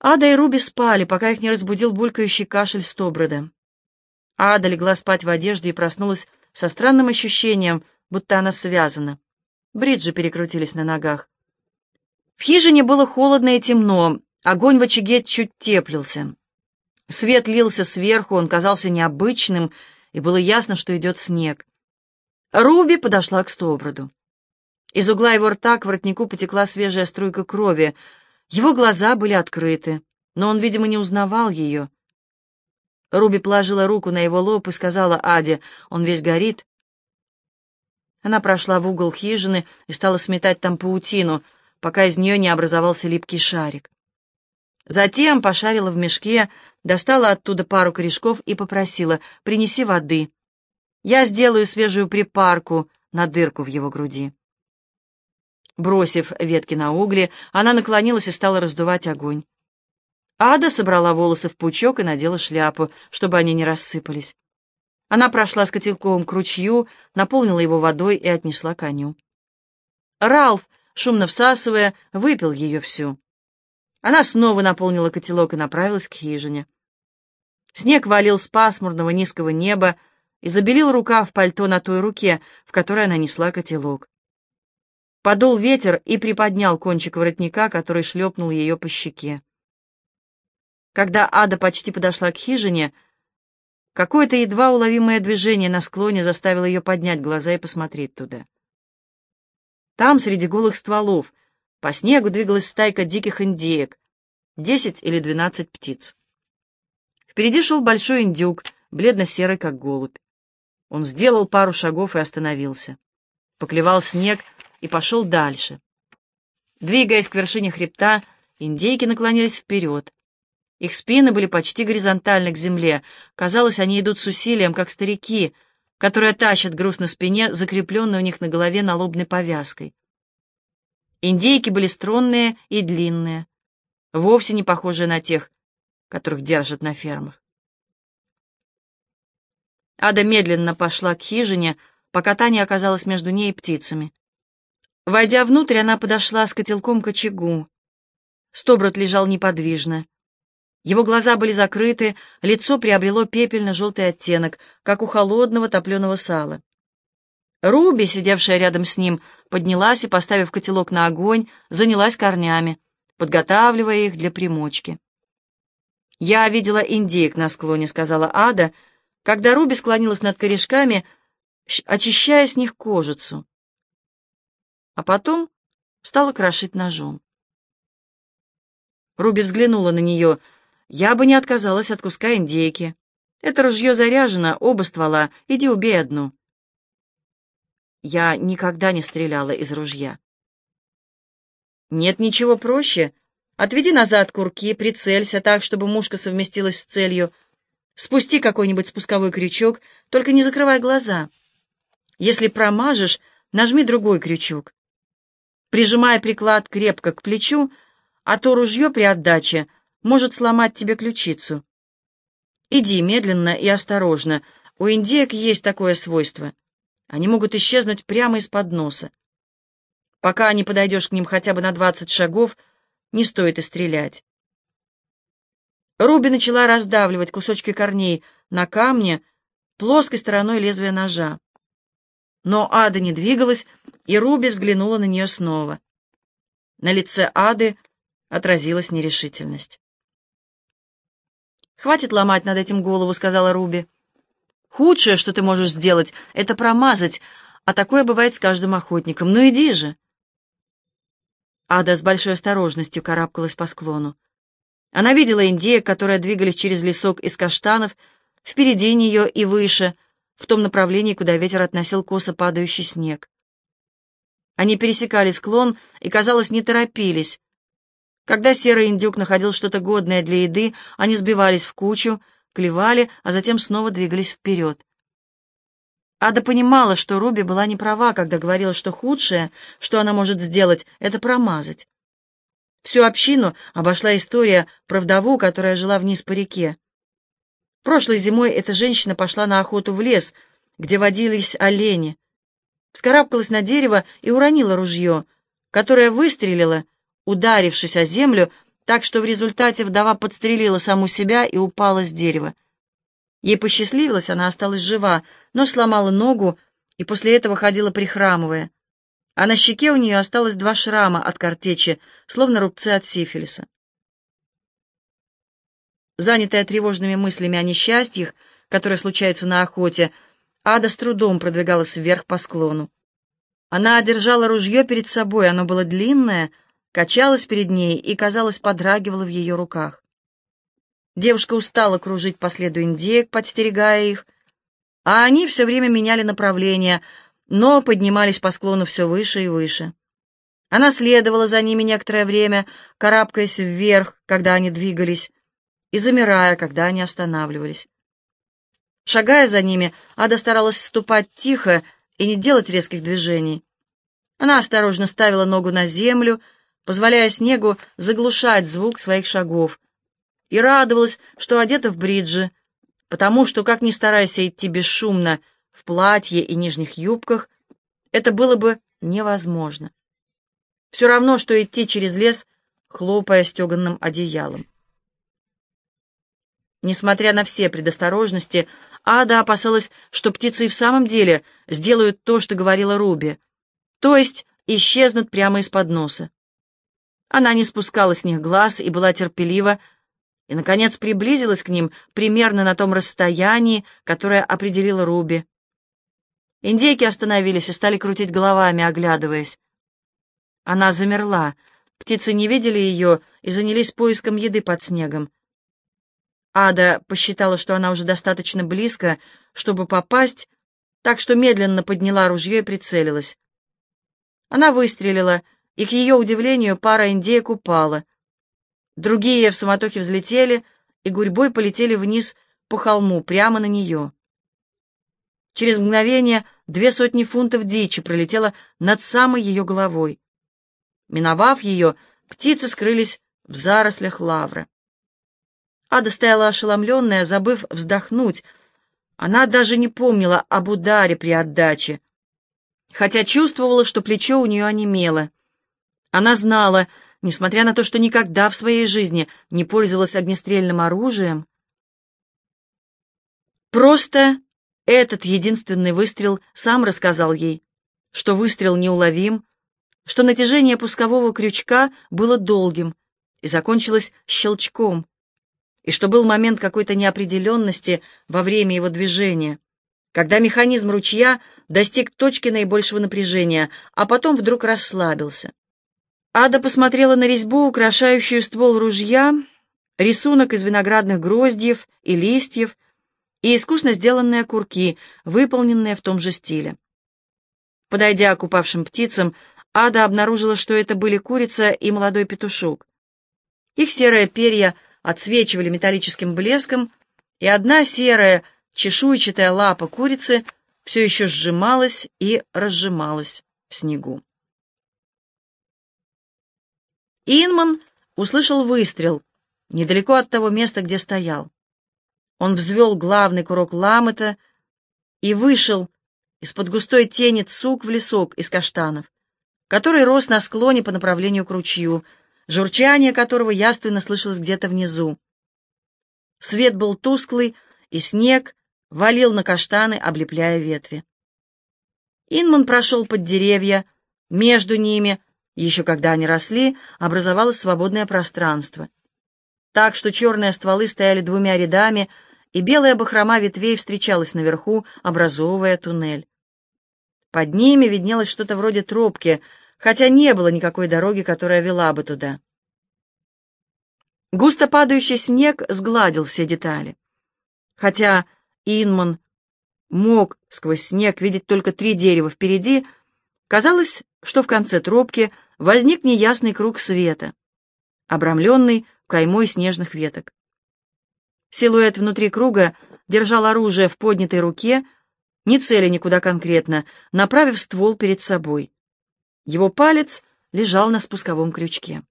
Ада и Руби спали, пока их не разбудил булькающий кашель Стоброда. Ада легла спать в одежде и проснулась со странным ощущением, будто она связана. Бриджи перекрутились на ногах. В хижине было холодно и темно, огонь в очаге чуть теплился. Свет лился сверху, он казался необычным, и было ясно, что идет снег. Руби подошла к Стоброду. Из угла его рта к воротнику потекла свежая струйка крови. Его глаза были открыты, но он, видимо, не узнавал ее. Руби положила руку на его лоб и сказала Аде, «Он весь горит». Она прошла в угол хижины и стала сметать там паутину, пока из нее не образовался липкий шарик. Затем пошарила в мешке, достала оттуда пару корешков и попросила, «Принеси воды. Я сделаю свежую припарку на дырку в его груди». Бросив ветки на угли, она наклонилась и стала раздувать огонь. Ада собрала волосы в пучок и надела шляпу, чтобы они не рассыпались. Она прошла с котелком к ручью, наполнила его водой и отнесла коню. Ралф, шумно всасывая, выпил ее всю. Она снова наполнила котелок и направилась к хижине. Снег валил с пасмурного низкого неба и забелил рукав пальто на той руке, в которой она несла котелок. Подул ветер и приподнял кончик воротника, который шлепнул ее по щеке. Когда Ада почти подошла к хижине, какое-то едва уловимое движение на склоне заставило ее поднять глаза и посмотреть туда. Там, среди голых стволов, по снегу двигалась стайка диких индеек, десять или двенадцать птиц. Впереди шел большой индюк, бледно-серый, как голубь. Он сделал пару шагов и остановился. Поклевал снег — и пошел дальше. Двигаясь к вершине хребта, индейки наклонились вперед. Их спины были почти горизонтальны к земле. Казалось, они идут с усилием, как старики, которые тащат груз на спине, закрепленный у них на голове налобной повязкой. Индейки были струнные и длинные, вовсе не похожие на тех, которых держат на фермах. Ада медленно пошла к хижине, пока Таня оказалась между ней и птицами. Войдя внутрь, она подошла с котелком к очагу. Стоброд лежал неподвижно. Его глаза были закрыты, лицо приобрело пепельно-желтый оттенок, как у холодного топленого сала. Руби, сидевшая рядом с ним, поднялась и, поставив котелок на огонь, занялась корнями, подготавливая их для примочки. «Я видела индейк на склоне», — сказала Ада, когда Руби склонилась над корешками, очищая с них кожицу а потом стала крошить ножом. Руби взглянула на нее. «Я бы не отказалась от куска индейки. Это ружье заряжено, оба ствола. Иди убей одну». Я никогда не стреляла из ружья. «Нет ничего проще. Отведи назад курки, прицелься так, чтобы мушка совместилась с целью. Спусти какой-нибудь спусковой крючок, только не закрывай глаза. Если промажешь, нажми другой крючок прижимая приклад крепко к плечу, а то ружье при отдаче может сломать тебе ключицу. Иди медленно и осторожно. У индеек есть такое свойство. Они могут исчезнуть прямо из-под носа. Пока не подойдешь к ним хотя бы на двадцать шагов, не стоит и стрелять. Руби начала раздавливать кусочки корней на камне плоской стороной лезвия ножа. Но Ада не двигалась, и Руби взглянула на нее снова. На лице Ады отразилась нерешительность. «Хватит ломать над этим голову», — сказала Руби. «Худшее, что ты можешь сделать, — это промазать, а такое бывает с каждым охотником. Ну иди же!» Ада с большой осторожностью карабкалась по склону. Она видела индеек, которые двигались через лесок из каштанов, впереди нее и выше — в том направлении, куда ветер относил косо падающий снег. Они пересекали склон и, казалось, не торопились. Когда серый индюк находил что-то годное для еды, они сбивались в кучу, клевали, а затем снова двигались вперед. Ада понимала, что Руби была не права, когда говорила, что худшее, что она может сделать, это промазать. Всю общину обошла история про вдову, которая жила вниз по реке. Прошлой зимой эта женщина пошла на охоту в лес, где водились олени. Вскарабкалась на дерево и уронила ружье, которое выстрелило, ударившись о землю, так что в результате вдова подстрелила саму себя и упала с дерева. Ей посчастливилось, она осталась жива, но сломала ногу и после этого ходила прихрамывая. А на щеке у нее осталось два шрама от картечи, словно рубцы от сифилиса. Занятая тревожными мыслями о несчастьях, которые случаются на охоте, Ада с трудом продвигалась вверх по склону. Она одержала ружье перед собой, оно было длинное, качалось перед ней и, казалось, подрагивало в ее руках. Девушка устала кружить по следу индеек, подстерегая их, а они все время меняли направление, но поднимались по склону все выше и выше. Она следовала за ними некоторое время, карабкаясь вверх, когда они двигались, и замирая, когда они останавливались. Шагая за ними, Ада старалась ступать тихо и не делать резких движений. Она осторожно ставила ногу на землю, позволяя снегу заглушать звук своих шагов, и радовалась, что одета в бриджи, потому что, как ни старайся идти бесшумно в платье и нижних юбках, это было бы невозможно. Все равно, что идти через лес, хлопая стеганным одеялом. Несмотря на все предосторожности, Ада опасалась, что птицы и в самом деле сделают то, что говорила Руби, то есть исчезнут прямо из-под носа. Она не спускала с них глаз и была терпелива, и, наконец, приблизилась к ним примерно на том расстоянии, которое определила Руби. Индейки остановились и стали крутить головами, оглядываясь. Она замерла. Птицы не видели ее и занялись поиском еды под снегом. Ада посчитала, что она уже достаточно близко, чтобы попасть, так что медленно подняла ружье и прицелилась. Она выстрелила, и, к ее удивлению, пара индеек упала. Другие в суматохе взлетели и гурьбой полетели вниз по холму, прямо на нее. Через мгновение две сотни фунтов дичи пролетело над самой ее головой. Миновав ее, птицы скрылись в зарослях лавра. Ада стояла ошеломленная, забыв вздохнуть. Она даже не помнила об ударе при отдаче, хотя чувствовала, что плечо у нее онемело. Она знала, несмотря на то, что никогда в своей жизни не пользовалась огнестрельным оружием, просто этот единственный выстрел сам рассказал ей, что выстрел неуловим, что натяжение пускового крючка было долгим и закончилось щелчком и что был момент какой-то неопределенности во время его движения, когда механизм ручья достиг точки наибольшего напряжения, а потом вдруг расслабился. Ада посмотрела на резьбу, украшающую ствол ружья, рисунок из виноградных гроздьев и листьев и искусно сделанные курки, выполненные в том же стиле. Подойдя к упавшим птицам, Ада обнаружила, что это были курица и молодой петушок. Их серые перья — отсвечивали металлическим блеском, и одна серая чешуйчатая лапа курицы все еще сжималась и разжималась в снегу. Инман услышал выстрел недалеко от того места, где стоял. Он взвел главный курок ламыта и вышел из-под густой тени цук в лесок из каштанов, который рос на склоне по направлению к ручью, журчание которого явственно слышалось где-то внизу. Свет был тусклый, и снег валил на каштаны, облепляя ветви. Инман прошел под деревья, между ними, еще когда они росли, образовалось свободное пространство. Так что черные стволы стояли двумя рядами, и белая бахрома ветвей встречалась наверху, образовывая туннель. Под ними виднелось что-то вроде тропки — хотя не было никакой дороги, которая вела бы туда. Густо падающий снег сгладил все детали. Хотя Инман мог сквозь снег видеть только три дерева впереди, казалось, что в конце тропки возник неясный круг света, обрамленный каймой снежных веток. Силуэт внутри круга держал оружие в поднятой руке, не цели никуда конкретно, направив ствол перед собой. Его палец лежал на спусковом крючке.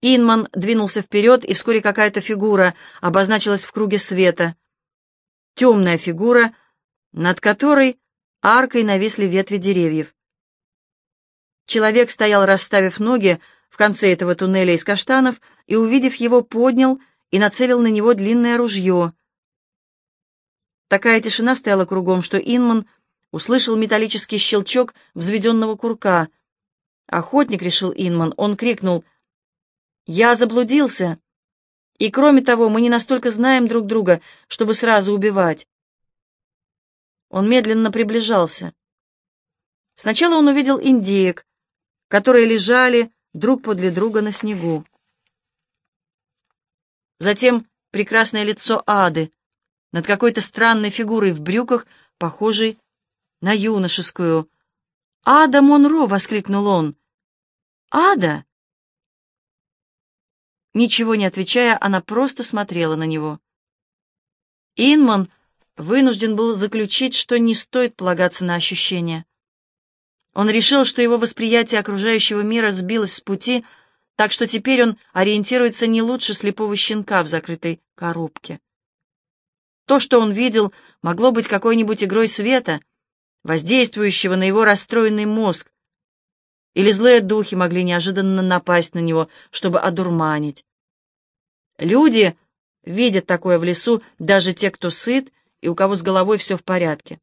Инман двинулся вперед, и вскоре какая-то фигура обозначилась в круге света. Темная фигура, над которой аркой нависли ветви деревьев. Человек стоял, расставив ноги, в конце этого туннеля из каштанов и, увидев его, поднял и нацелил на него длинное ружье. Такая тишина стояла кругом, что Инман услышал металлический щелчок взведенного курка. «Охотник», — решил Инман, он крикнул, «Я заблудился!» И кроме того, мы не настолько знаем друг друга, чтобы сразу убивать. Он медленно приближался. Сначала он увидел индеек, которые лежали друг подле друга на снегу. Затем прекрасное лицо Ады над какой-то странной фигурой в брюках, похожей на юношескую. «Ада Монро!» — воскликнул он. «Ада!» Ничего не отвечая, она просто смотрела на него. Инман вынужден был заключить, что не стоит полагаться на ощущения. Он решил, что его восприятие окружающего мира сбилось с пути, так что теперь он ориентируется не лучше слепого щенка в закрытой коробке. То, что он видел, могло быть какой-нибудь игрой света, воздействующего на его расстроенный мозг, или злые духи могли неожиданно напасть на него, чтобы одурманить. Люди видят такое в лесу, даже те, кто сыт и у кого с головой все в порядке.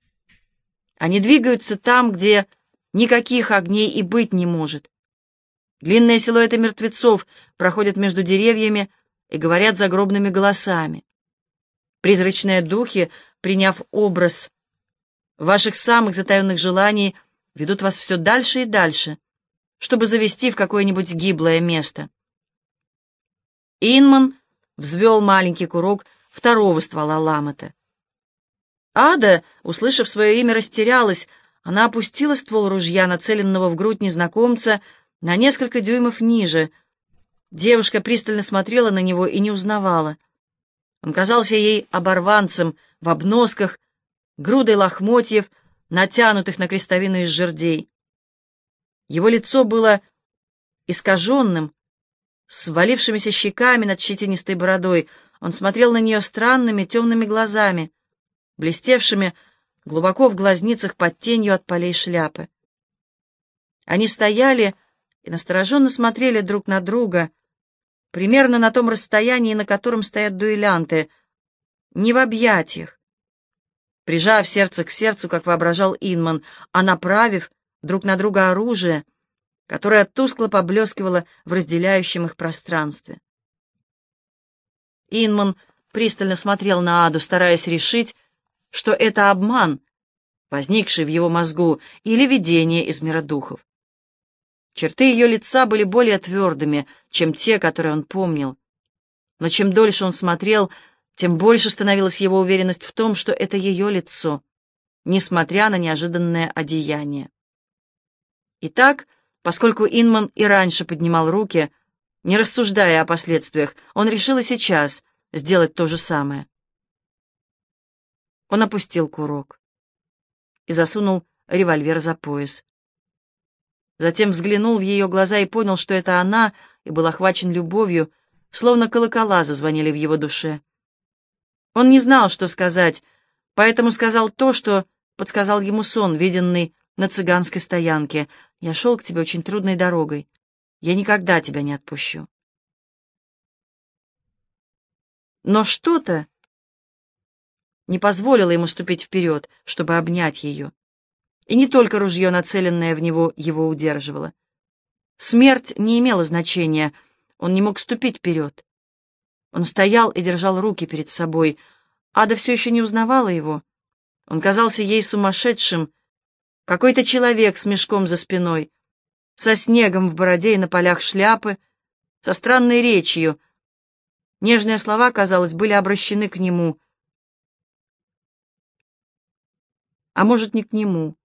Они двигаются там, где никаких огней и быть не может. Длинные силуэты мертвецов проходят между деревьями и говорят загробными голосами. Призрачные духи, приняв образ ваших самых затаенных желаний, ведут вас все дальше и дальше, чтобы завести в какое-нибудь гиблое место. Инман взвел маленький курок второго ствола ламота. Ада, услышав свое имя, растерялась. Она опустила ствол ружья, нацеленного в грудь незнакомца, на несколько дюймов ниже. Девушка пристально смотрела на него и не узнавала. Он казался ей оборванцем в обносках, грудой лохмотьев, натянутых на крестовину из жердей. Его лицо было искаженным, с валившимися щеками над щетинистой бородой. Он смотрел на нее странными темными глазами, блестевшими глубоко в глазницах под тенью от полей шляпы. Они стояли и настороженно смотрели друг на друга, примерно на том расстоянии, на котором стоят дуэлянты, не в объятиях, прижав сердце к сердцу, как воображал Инман, а направив друг на друга оружие — которая тускло поблескивала в разделяющем их пространстве. Инман пристально смотрел на Аду, стараясь решить, что это обман, возникший в его мозгу, или видение из мира духов. Черты ее лица были более твердыми, чем те, которые он помнил. Но чем дольше он смотрел, тем больше становилась его уверенность в том, что это ее лицо, несмотря на неожиданное одеяние. Итак, Поскольку Инман и раньше поднимал руки, не рассуждая о последствиях, он решил и сейчас сделать то же самое. Он опустил курок и засунул револьвер за пояс. Затем взглянул в ее глаза и понял, что это она, и был охвачен любовью, словно колокола зазвонили в его душе. Он не знал, что сказать, поэтому сказал то, что подсказал ему сон, виденный на цыганской стоянке. Я шел к тебе очень трудной дорогой. Я никогда тебя не отпущу. Но что-то не позволило ему ступить вперед, чтобы обнять ее. И не только ружье, нацеленное в него, его удерживало. Смерть не имела значения, он не мог ступить вперед. Он стоял и держал руки перед собой. Ада все еще не узнавала его. Он казался ей сумасшедшим, какой-то человек с мешком за спиной, со снегом в бороде и на полях шляпы, со странной речью. Нежные слова, казалось, были обращены к нему. А может, не к нему,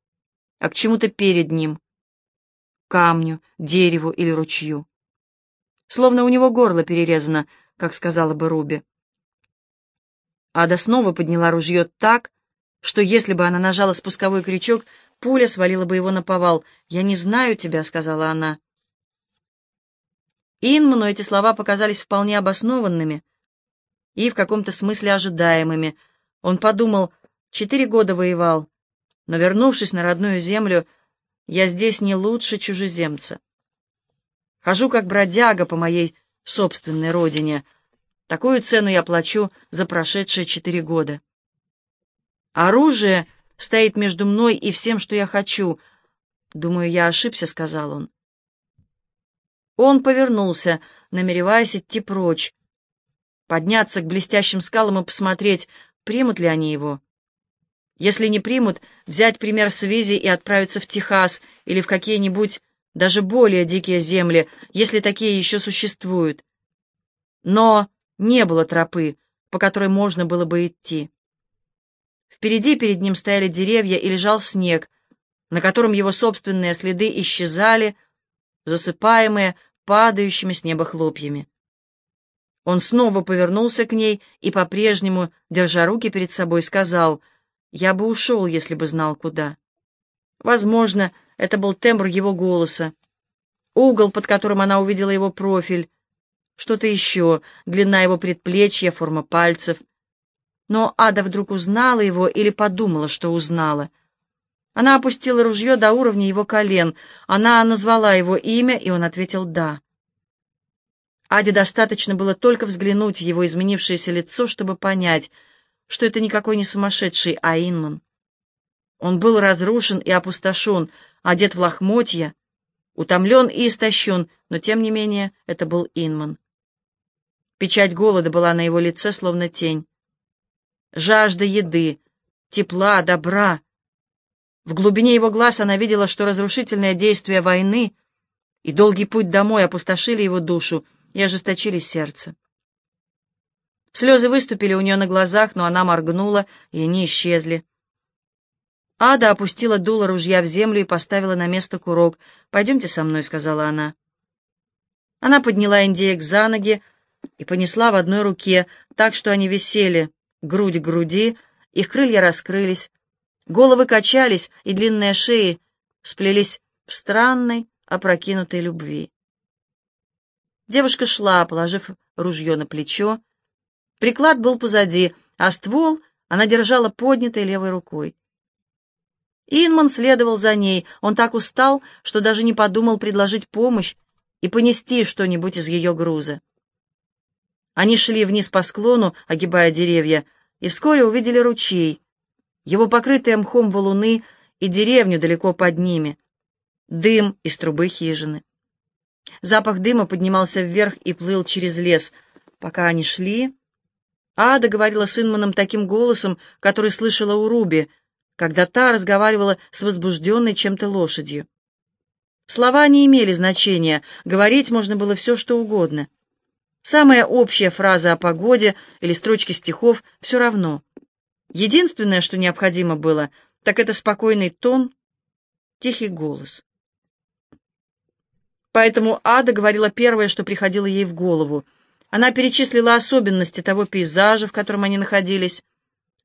а к чему-то перед ним, камню, дереву или ручью. Словно у него горло перерезано, как сказала бы Руби. Ада снова подняла ружье так, что если бы она нажала спусковой крючок, Пуля свалила бы его на повал. «Я не знаю тебя», — сказала она. Инману эти слова показались вполне обоснованными и в каком-то смысле ожидаемыми. Он подумал, четыре года воевал, но, вернувшись на родную землю, я здесь не лучше чужеземца. Хожу как бродяга по моей собственной родине. Такую цену я плачу за прошедшие четыре года. Оружие стоит между мной и всем, что я хочу. Думаю, я ошибся, — сказал он. Он повернулся, намереваясь идти прочь, подняться к блестящим скалам и посмотреть, примут ли они его. Если не примут, взять пример с Визи и отправиться в Техас или в какие-нибудь даже более дикие земли, если такие еще существуют. Но не было тропы, по которой можно было бы идти. Впереди перед ним стояли деревья и лежал снег, на котором его собственные следы исчезали, засыпаемые падающими с неба хлопьями. Он снова повернулся к ней и, по-прежнему, держа руки перед собой, сказал, «Я бы ушел, если бы знал, куда». Возможно, это был тембр его голоса, угол, под которым она увидела его профиль, что-то еще, длина его предплечья, форма пальцев. Но Ада вдруг узнала его или подумала, что узнала. Она опустила ружье до уровня его колен. Она назвала его имя, и он ответил «да». Аде достаточно было только взглянуть в его изменившееся лицо, чтобы понять, что это никакой не сумасшедший, а Инман. Он был разрушен и опустошен, одет в лохмотья, утомлен и истощен, но, тем не менее, это был Инман. Печать голода была на его лице, словно тень. Жажда еды, тепла, добра. В глубине его глаз она видела, что разрушительное действие войны и долгий путь домой опустошили его душу и ожесточили сердце. Слезы выступили у нее на глазах, но она моргнула, и они исчезли. Ада опустила дуло ружья в землю и поставила на место курок. «Пойдемте со мной», — сказала она. Она подняла индеек за ноги и понесла в одной руке, так что они висели, грудь к груди, их крылья раскрылись, головы качались, и длинные шеи сплелись в странной, опрокинутой любви. Девушка шла, положив ружье на плечо. Приклад был позади, а ствол она держала поднятой левой рукой. Инман следовал за ней. Он так устал, что даже не подумал предложить помощь и понести что-нибудь из ее груза. Они шли вниз по склону, огибая деревья, и вскоре увидели ручей, его покрытые мхом валуны и деревню далеко под ними, дым из трубы хижины. Запах дыма поднимался вверх и плыл через лес. Пока они шли, Ада говорила с Инманом таким голосом, который слышала у Руби — когда та разговаривала с возбужденной чем-то лошадью. Слова не имели значения, говорить можно было все, что угодно. Самая общая фраза о погоде или строчки стихов — все равно. Единственное, что необходимо было, так это спокойный тон, тихий голос. Поэтому Ада говорила первое, что приходило ей в голову. Она перечислила особенности того пейзажа, в котором они находились,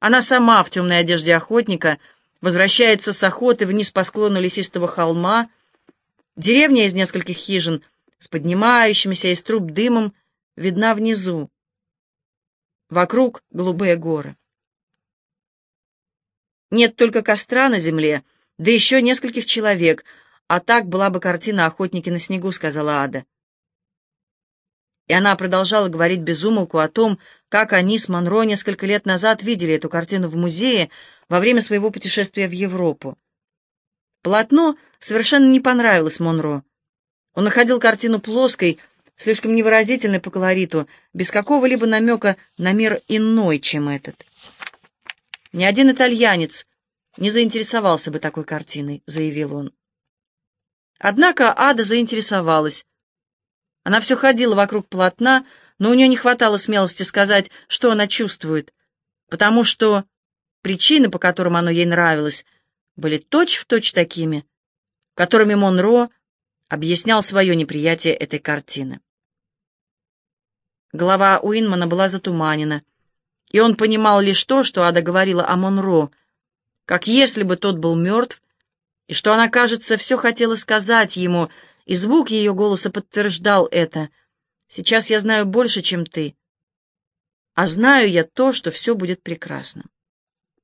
она сама в темной одежде охотника возвращается с охоты вниз по склону лесистого холма. Деревня из нескольких хижин с поднимающимися из труб дымом видна внизу. Вокруг голубые горы. Нет только костра на земле, да еще нескольких человек, а так была бы картина «Охотники на снегу», — сказала Ада. И она продолжала говорить безумолку о том, как они с Монро несколько лет назад видели эту картину в музее во время своего путешествия в Европу. Полотно совершенно не понравилось Монро. Он находил картину плоской, слишком невыразительной по колориту, без какого-либо намека на мир иной, чем этот. «Ни один итальянец не заинтересовался бы такой картиной», — заявил он. Однако Ада заинтересовалась. Она все ходила вокруг полотна, но у нее не хватало смелости сказать, что она чувствует, потому что причины, по которым оно ей нравилось, были точь-в-точь точь такими, которыми Монро объяснял свое неприятие этой картины. Голова Уинмана была затуманена, и он понимал лишь то, что Ада говорила о Монро, как если бы тот был мертв, и что она, кажется, все хотела сказать ему — и звук ее голоса подтверждал это. «Сейчас я знаю больше, чем ты. А знаю я то, что все будет прекрасно».